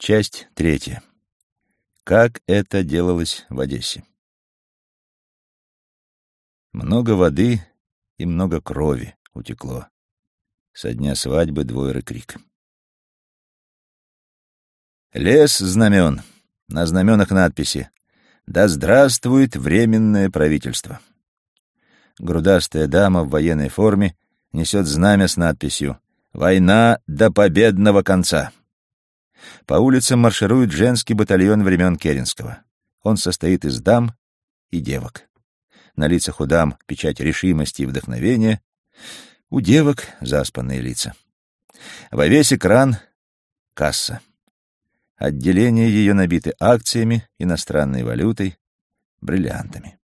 Часть третья. Как это делалось в Одессе? Много воды и много крови утекло. Со дня свадьбы двойры крик. Лес знамен. На знаменах надписи «Да здравствует Временное правительство». Грудастая дама в военной форме несет знамя с надписью «Война до победного конца». По улицам марширует женский батальон времен Керенского. Он состоит из дам и девок. На лицах у дам печать решимости и вдохновения, у девок заспанные лица. Во весь экран — касса. Отделения ее набиты акциями, иностранной валютой, бриллиантами.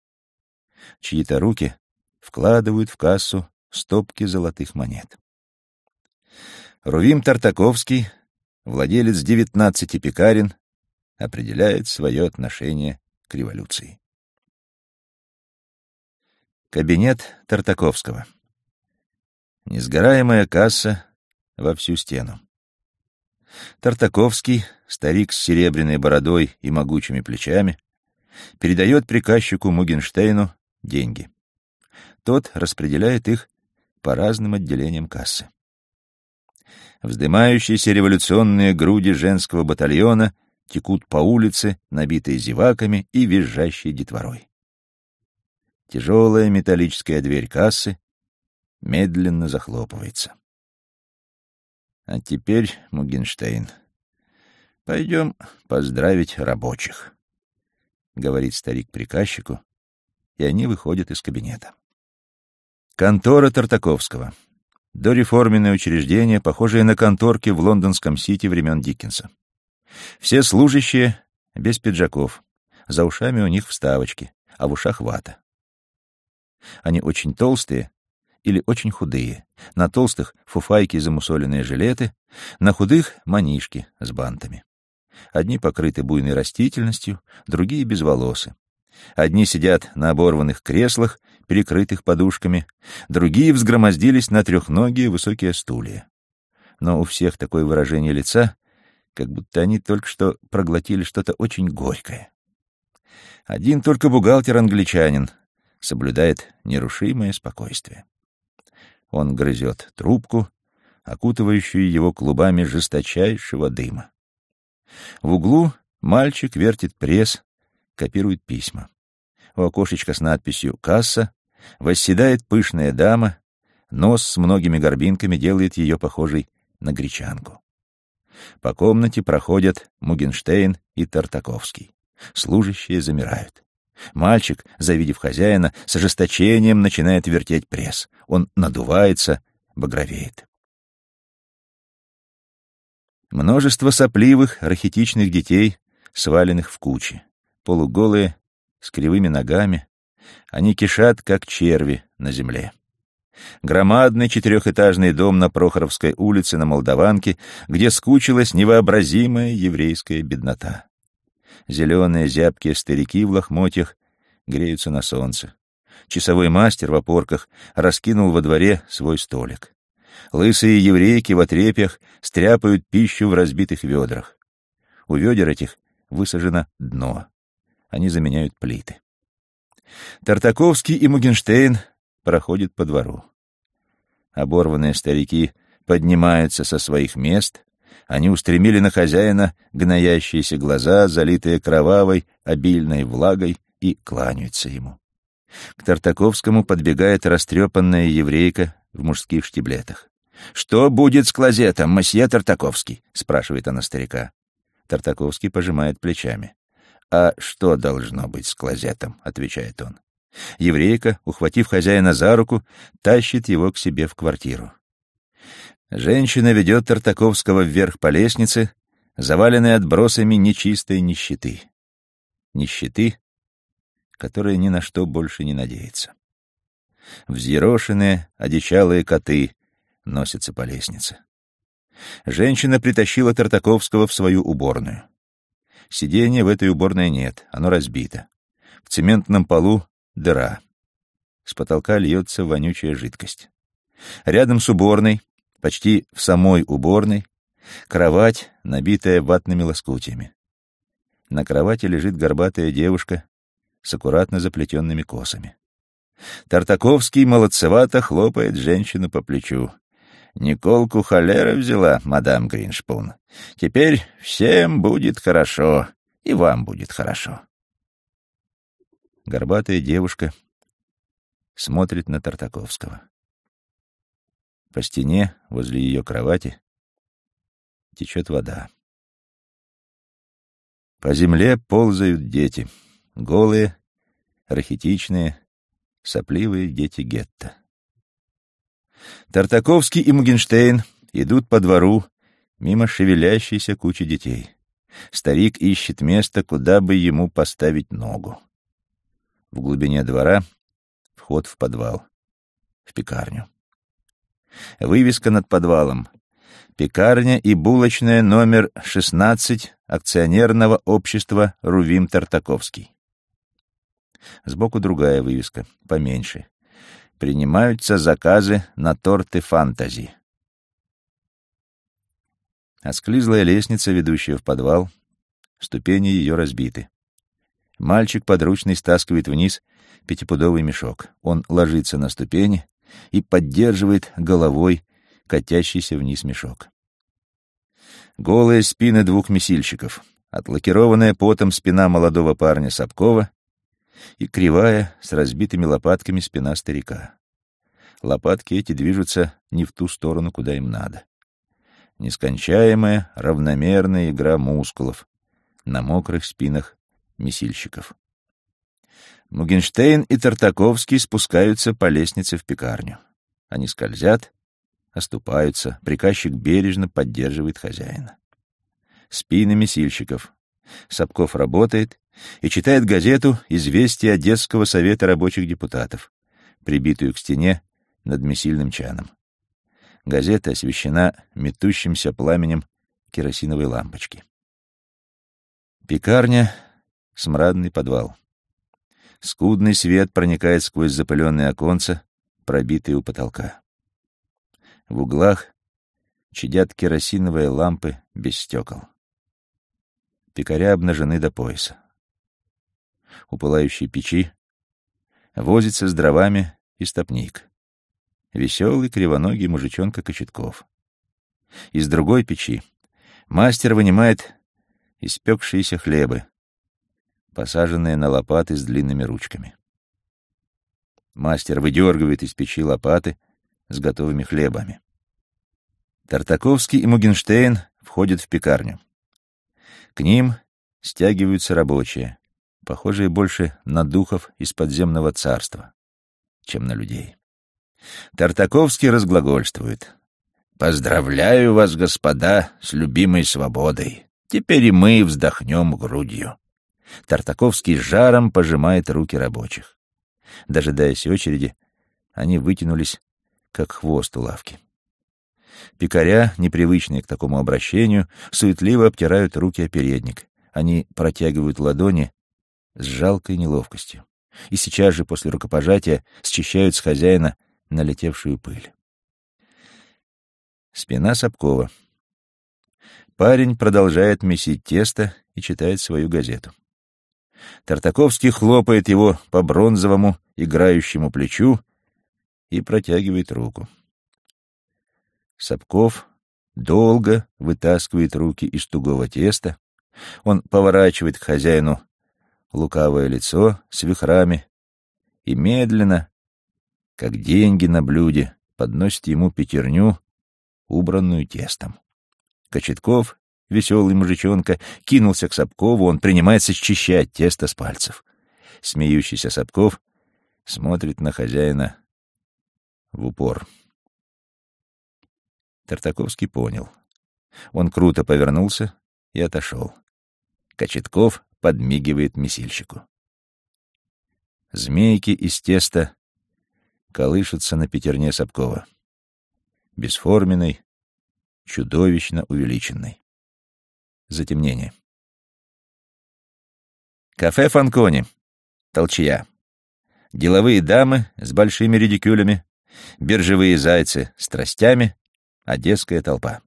Чьи-то руки вкладывают в кассу стопки золотых монет. Рувим Тартаковский, владелец девятнадцати пекарен, определяет свое отношение к революции. Кабинет Тартаковского. Несгораемая касса во всю стену. Тартаковский, старик с серебряной бородой и могучими плечами, передает приказчику Мугенштейну деньги. Тот распределяет их по разным отделениям кассы. Вздымающиеся революционные груди женского батальона текут по улице, набитые зеваками и визжащей детворой. Тяжелая металлическая дверь кассы медленно захлопывается. А теперь, Мугенштейн, пойдем поздравить рабочих, — говорит старик приказчику, и они выходят из кабинета. Контора Тартаковского. Дореформенное учреждение, похожее на конторки в лондонском Сити времен Диккенса. Все служащие без пиджаков, за ушами у них вставочки, а в ушах вата. Они очень толстые или очень худые. На толстых — фуфайки и замусоленные жилеты, на худых — манишки с бантами. Одни покрыты буйной растительностью, другие — без волосы. Одни сидят на оборванных креслах, перекрытых подушками, другие взгромоздились на трехногие высокие стулья. Но у всех такое выражение лица, как будто они только что проглотили что-то очень горькое. Один только бухгалтер-англичанин соблюдает нерушимое спокойствие. Он грызет трубку, окутывающую его клубами жесточайшего дыма. В углу мальчик вертит пресс, копирует письма. У окошечка с надписью «Касса» восседает пышная дама, нос с многими горбинками делает ее похожей на гречанку. По комнате проходят Мугенштейн и Тартаковский. Служащие замирают. Мальчик, завидев хозяина, с ожесточением начинает вертеть пресс. Он надувается, багровеет. Множество сопливых, рахитичных детей, сваленных в кучи. Полуголые, с кривыми ногами. Они кишат, как черви на земле. Громадный четырехэтажный дом на Прохоровской улице на Молдаванке, где скучилась невообразимая еврейская беднота. Зеленые зябкие старики в лохмотьях греются на солнце. Часовой мастер в опорках раскинул во дворе свой столик. Лысые еврейки в отрепьях стряпают пищу в разбитых ведрах. У ведер этих высажено дно. Они заменяют плиты. Тартаковский и Мугенштейн проходят по двору. Оборванные старики поднимаются со своих мест, они устремили на хозяина гноящиеся глаза, залитые кровавой, обильной влагой, и кланяются ему. К Тартаковскому подбегает растрепанная еврейка в мужских штиблетах. «Что будет с клозетом, мосье Тартаковский?» — спрашивает она старика. Тартаковский пожимает плечами. «А что должно быть с клозетом?» — отвечает он. Еврейка, ухватив хозяина за руку, тащит его к себе в квартиру. Женщина ведет Тартаковского вверх по лестнице, заваленной отбросами нечистой нищеты. Нищеты, которая ни на что больше не надеется. Взъерошенные, одичалые коты носятся по лестнице. Женщина притащила Тартаковского в свою уборную. Сиденья в этой уборной нет, оно разбито. В цементном полу дыра. С потолка льется вонючая жидкость. Рядом с уборной Почти в самой уборной кровать набитая ватными лоскутиями. На кровати лежит горбатая девушка с аккуратно заплетенными косами. Тартаковский молодцевато хлопает женщину по плечу. Николку холера взяла, мадам Гриншпун. Теперь всем будет хорошо, и вам будет хорошо. Горбатая девушка смотрит на Тартаковского. По стене, возле ее кровати, течет вода. По земле ползают дети, голые, рахитичные, сопливые дети гетто. Тартаковский и Мугенштейн идут по двору мимо шевелящейся кучи детей. Старик ищет место, куда бы ему поставить ногу. В глубине двора вход в подвал, в пекарню. Вывеска над подвалом. Пекарня и булочная номер 16 акционерного общества Рувим Тартаковский. Сбоку другая вывеска, поменьше. Принимаются заказы на торты фантази. Осклизлая лестница, ведущая в подвал, ступени ее разбиты. Мальчик подручный стаскивает вниз пятипудовый мешок. Он ложится на ступени и поддерживает головой катящийся вниз мешок. Голые спины двух месильщиков, отлакированная потом спина молодого парня Сапкова и кривая с разбитыми лопатками спина старика. Лопатки эти движутся не в ту сторону, куда им надо. Нескончаемая, равномерная игра мускулов на мокрых спинах месильщиков. Мугенштейн и Тартаковский спускаются по лестнице в пекарню. Они скользят, оступаются, приказчик бережно поддерживает хозяина. Спины месильщиков. Сапков работает и читает газету «Известие Одесского совета рабочих депутатов», прибитую к стене над месильным чаном. Газета освещена метущимся пламенем керосиновой лампочки. Пекарня — смрадный подвал. Скудный свет проникает сквозь запыленные оконца, пробитые у потолка. В углах чадят керосиновые лампы без стекол. Пекаря обнажены до пояса. У пылающей печи возится с дровами и стопник. Веселый кривоногий мужичонка Кочетков. Из другой печи мастер вынимает испекшиеся хлебы, посаженные на лопаты с длинными ручками. Мастер выдергивает из печи лопаты с готовыми хлебами. Тартаковский и Мугенштейн входят в пекарню. К ним стягиваются рабочие, похожие больше на духов из подземного царства, чем на людей. Тартаковский разглагольствует. «Поздравляю вас, господа, с любимой свободой. Теперь и мы вздохнем грудью». Тартаковский жаром пожимает руки рабочих. Дожидаясь очереди, они вытянулись, как хвост у лавки. Пекаря, непривычные к такому обращению, суетливо обтирают руки о передник. Они протягивают ладони с жалкой неловкостью. И сейчас же после рукопожатия счищают с хозяина налетевшую пыль. Спина Сапкова. Парень продолжает месить тесто и читает свою газету. Тартаковский хлопает его по бронзовому играющему плечу и протягивает руку. Сапков долго вытаскивает руки из тугого теста. Он поворачивает к хозяину лукавое лицо с вихрами и медленно, как деньги на блюде, подносит ему пятерню, убранную тестом. Кочетков веселый мужичонка, кинулся к Сапкову, он принимается счищать тесто с пальцев. Смеющийся Сапков смотрит на хозяина в упор. Тартаковский понял. Он круто повернулся и отошел. Кочетков подмигивает месильщику. Змейки из теста колышутся на пятерне Сапкова. Бесформенной, чудовищно увеличенной затемнение. Кафе Фанкони. Толчья. Деловые дамы с большими редикюлями, биржевые зайцы с тростями, одесская толпа.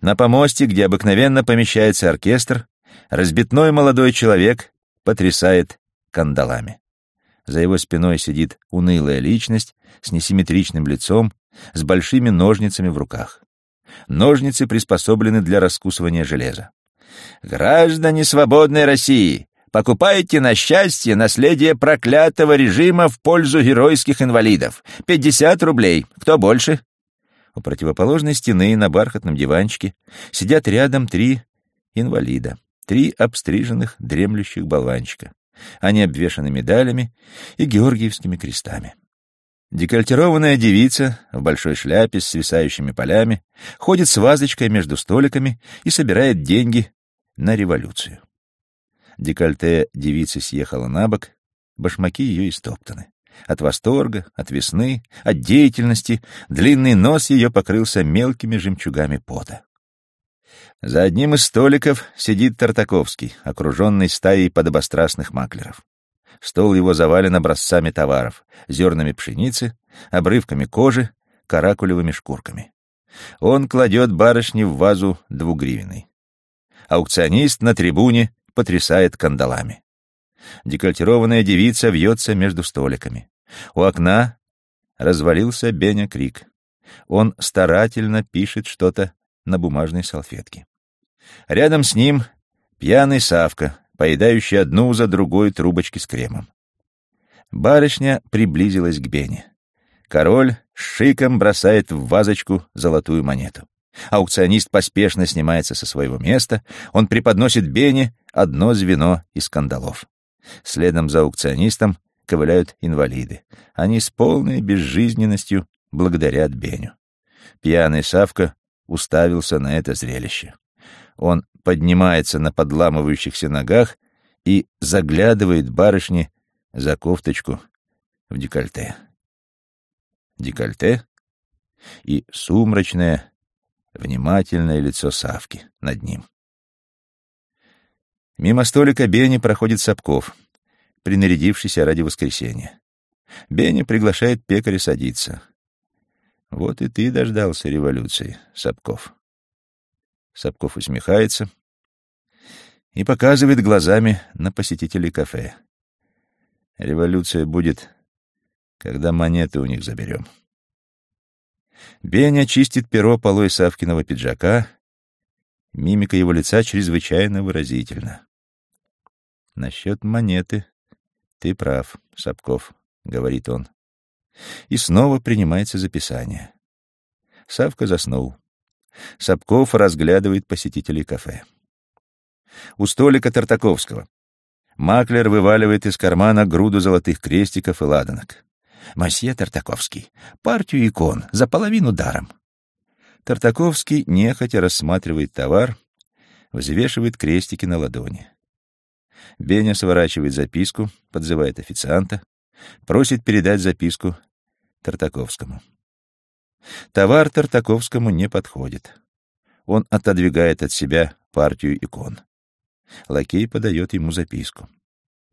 На помосте, где обыкновенно помещается оркестр, разбитной молодой человек потрясает кандалами. За его спиной сидит унылая личность с несимметричным лицом, с большими ножницами в руках. Ножницы приспособлены для раскусывания железа. «Граждане свободной России, покупайте на счастье наследие проклятого режима в пользу геройских инвалидов. Пятьдесят рублей. Кто больше?» У противоположной стены на бархатном диванчике сидят рядом три инвалида, три обстриженных дремлющих болванчика. Они обвешаны медалями и георгиевскими крестами. Декольтированная девица в большой шляпе с свисающими полями ходит с вазочкой между столиками и собирает деньги на революцию. Декольте девицы съехала на бок, башмаки ее истоптаны. От восторга, от весны, от деятельности длинный нос ее покрылся мелкими жемчугами пота. За одним из столиков сидит Тартаковский, окруженный стаей подобострастных маклеров. Стол его завален образцами товаров, зернами пшеницы, обрывками кожи, каракулевыми шкурками. Он кладет барышни в вазу двугривенной. Аукционист на трибуне потрясает кандалами. Декольтированная девица вьется между столиками. У окна развалился Беня Крик. Он старательно пишет что-то на бумажной салфетке. Рядом с ним пьяный Савка, поедающий одну за другой трубочки с кремом. Барышня приблизилась к Бене. Король шиком бросает в вазочку золотую монету. Аукционист поспешно снимается со своего места, он преподносит Бене одно звено из кандалов. Следом за аукционистом ковыляют инвалиды. Они с полной безжизненностью благодарят Беню. Пьяный Савка уставился на это зрелище. Он поднимается на подламывающихся ногах и заглядывает барышне за кофточку в декольте. Декольте и сумрачное, внимательное лицо Савки над ним. Мимо столика Бени проходит Сапков, принарядившийся ради воскресенья. Бени приглашает пекаря садиться. Вот и ты дождался революции, Сапков. Сапков усмехается и показывает глазами на посетителей кафе. Революция будет, когда монеты у них заберем. Беня чистит перо полой Савкиного пиджака. Мимика его лица чрезвычайно выразительна. «Насчет монеты ты прав, Сапков», — говорит он. И снова принимается записание. Савка заснул. Сапков разглядывает посетителей кафе. У столика Тартаковского. Маклер вываливает из кармана груду золотых крестиков и ладанок. «Мосье Тартаковский, партию икон, за половину даром». Тартаковский нехотя рассматривает товар, взвешивает крестики на ладони. Беня сворачивает записку, подзывает официанта, просит передать записку Тартаковскому. Товар Тартаковскому не подходит. Он отодвигает от себя партию икон. Лакей подает ему записку.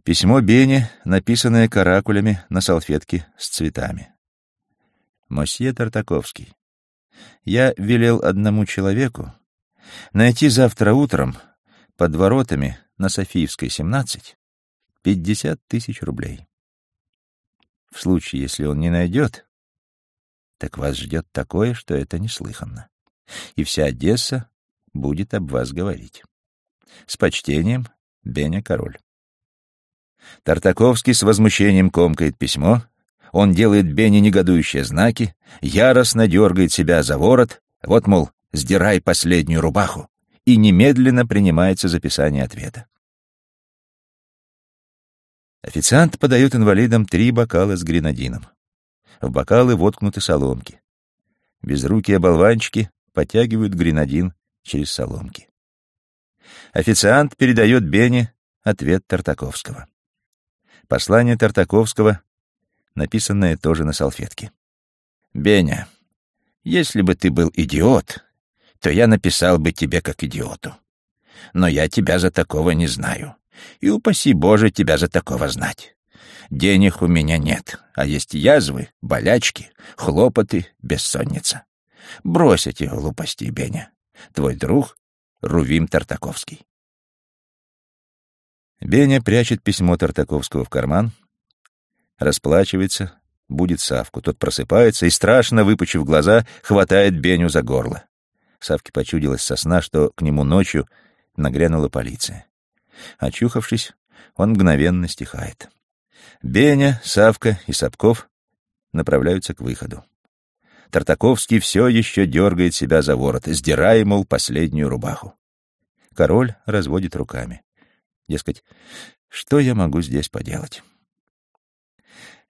Письмо Бене, написанное каракулями на салфетке с цветами. «Мосье Тартаковский, я велел одному человеку найти завтра утром под воротами на Софиевской, 17, 50 тысяч рублей. В случае, если он не найдет, так вас ждет такое, что это неслыханно. И вся Одесса будет об вас говорить. С почтением, Беня Король. Тартаковский с возмущением комкает письмо, он делает Бене негодующие знаки, яростно дергает себя за ворот, вот, мол, сдирай последнюю рубаху, и немедленно принимается записание ответа. Официант подает инвалидам три бокала с гренадином. В бокалы воткнуты соломки. Безрукие болванчики потягивают гренадин через соломки. Официант передает Бене ответ Тартаковского. Послание Тартаковского, написанное тоже на салфетке. «Беня, если бы ты был идиот, то я написал бы тебе как идиоту. Но я тебя за такого не знаю, и упаси Боже тебя за такого знать. Денег у меня нет, а есть язвы, болячки, хлопоты, бессонница. Брось эти глупости, Беня. Твой друг Рувим Тартаковский. Беня прячет письмо Тартаковского в карман, расплачивается, будет Савку. Тот просыпается и, страшно выпучив глаза, хватает Беню за горло. Савке почудилось со что к нему ночью нагрянула полиция. Очухавшись, он мгновенно стихает. Беня, Савка и Сапков направляются к выходу. Тартаковский все еще дергает себя за ворот, сдирая, мол, последнюю рубаху. Король разводит руками. Дескать, что я могу здесь поделать?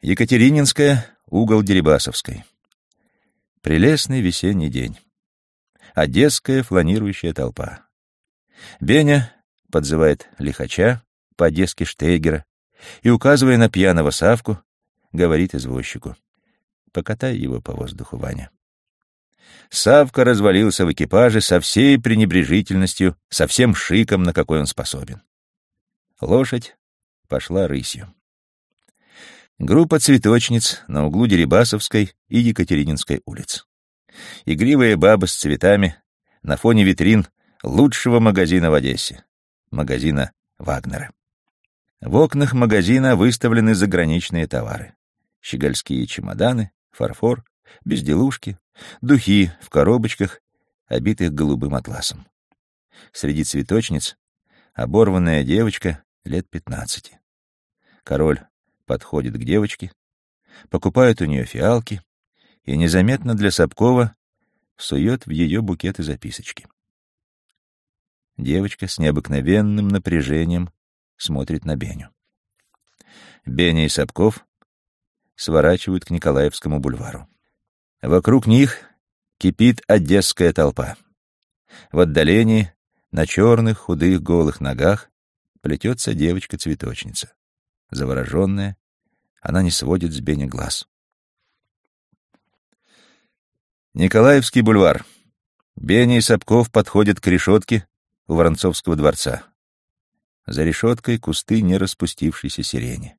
Екатерининская, угол Дерибасовской. Прелестный весенний день. Одесская фланирующая толпа. Беня подзывает лихача, по-одесски Штейгера, и, указывая на пьяного Савку, говорит извозчику. «Покатай его по воздуху, Ваня». Савка развалился в экипаже со всей пренебрежительностью, со всем шиком, на какой он способен. Лошадь пошла рысью. Группа цветочниц на углу Дерибасовской и Екатерининской улиц. Игривые бабы с цветами на фоне витрин лучшего магазина в Одессе, магазина Вагнера. В окнах магазина выставлены заграничные товары. Щегольские чемоданы, фарфор, безделушки, духи в коробочках, обитых голубым атласом. Среди цветочниц оборванная девочка лет пятнадцати. Король подходит к девочке, покупает у нее фиалки и незаметно для Сапкова сует в ее букеты записочки. Девочка с необыкновенным напряжением смотрит на Беню. Беня и Сапков сворачивают к Николаевскому бульвару. Вокруг них кипит одесская толпа. В отдалении, на черных, худых, голых ногах, плетется девочка-цветочница. Завороженная, она не сводит с Бени глаз. Николаевский бульвар. Беня и Сапков подходят к решетке у Воронцовского дворца. За решеткой кусты не распустившейся сирени.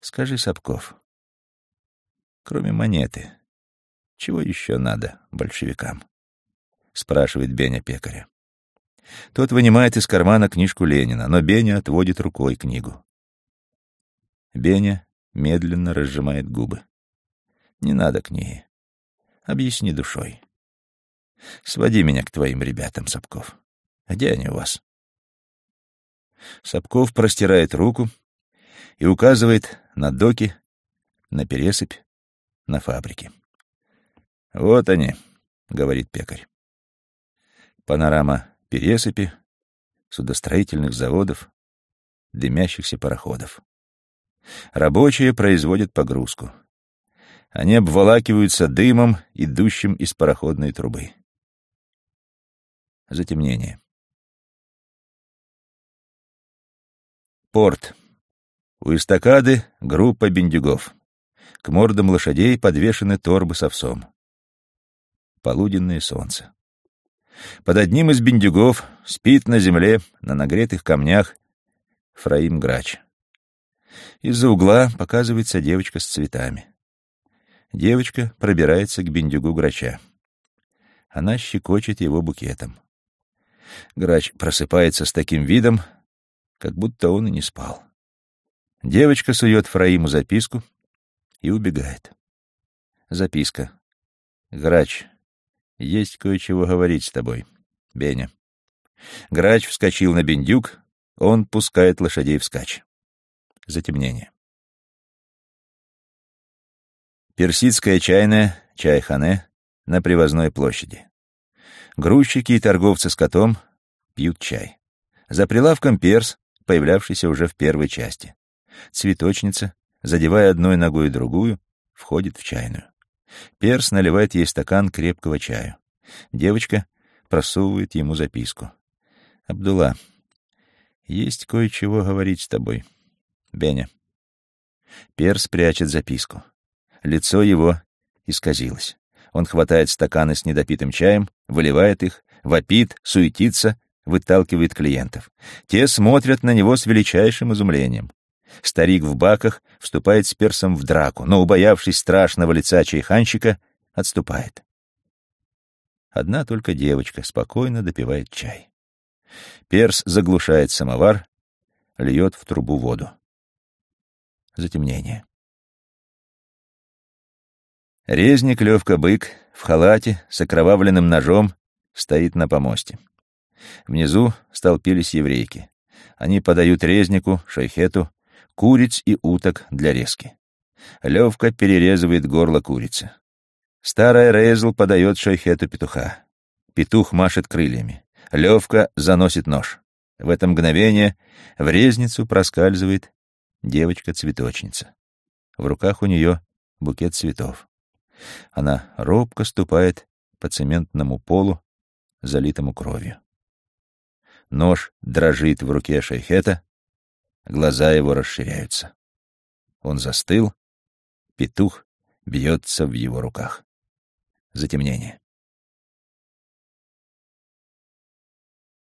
Скажи, Сапков, кроме монеты, чего еще надо большевикам? Спрашивает Беня пекаря. Тот вынимает из кармана книжку Ленина, но Беня отводит рукой книгу. Беня медленно разжимает губы. Не надо к ней. Объясни душой. Своди меня к твоим ребятам, Сапков. Где они у вас? Сапков простирает руку и указывает на доки, на пересыпь, на фабрики. «Вот они», — говорит пекарь. Панорама пересыпи, судостроительных заводов, дымящихся пароходов. Рабочие производят погрузку. Они обволакиваются дымом, идущим из пароходной трубы. Затемнение. Порт. У эстакады группа бендюгов. К мордам лошадей подвешены торбы с овсом. Полуденное солнце. Под одним из бендюгов спит на земле, на нагретых камнях, Фраим Грач. Из-за угла показывается девочка с цветами. Девочка пробирается к бендюгу Грача. Она щекочет его букетом. Грач просыпается с таким видом, как будто он и не спал. Девочка сует Фраиму записку и убегает. Записка. «Грач, есть кое-чего говорить с тобой. Беня». Грач вскочил на бендюк, он пускает лошадей вскачь. Затемнение. Персидская чайная, чайхане, на привозной площади. Грузчики и торговцы с котом пьют чай. За прилавком перс, появлявшийся уже в первой части. Цветочница, задевая одной ногой другую, входит в чайную. Перс наливает ей стакан крепкого чаю. Девочка просовывает ему записку. «Абдулла, есть кое-чего говорить с тобой. Беня». Перс прячет записку. Лицо его исказилось. Он хватает стаканы с недопитым чаем, выливает их, вопит, суетится, выталкивает клиентов. Те смотрят на него с величайшим изумлением. Старик в баках вступает с персом в драку, но, убоявшись страшного лица чайханщика, отступает. Одна только девочка спокойно допивает чай. Перс заглушает самовар, льет в трубу воду. Затемнение. Резник Левка-бык в халате с окровавленным ножом стоит на помосте. Внизу столпились еврейки. Они подают резнику, шайхету, куриц и уток для резки. Левка перерезывает горло курицы. Старая Рейзл подает шайхету петуха. Петух машет крыльями. Левка заносит нож. В это мгновение в резницу проскальзывает девочка-цветочница. В руках у нее букет цветов. Она робко ступает по цементному полу, залитому кровью. Нож дрожит в руке шайхета, глаза его расширяются. Он застыл, петух бьется в его руках. Затемнение.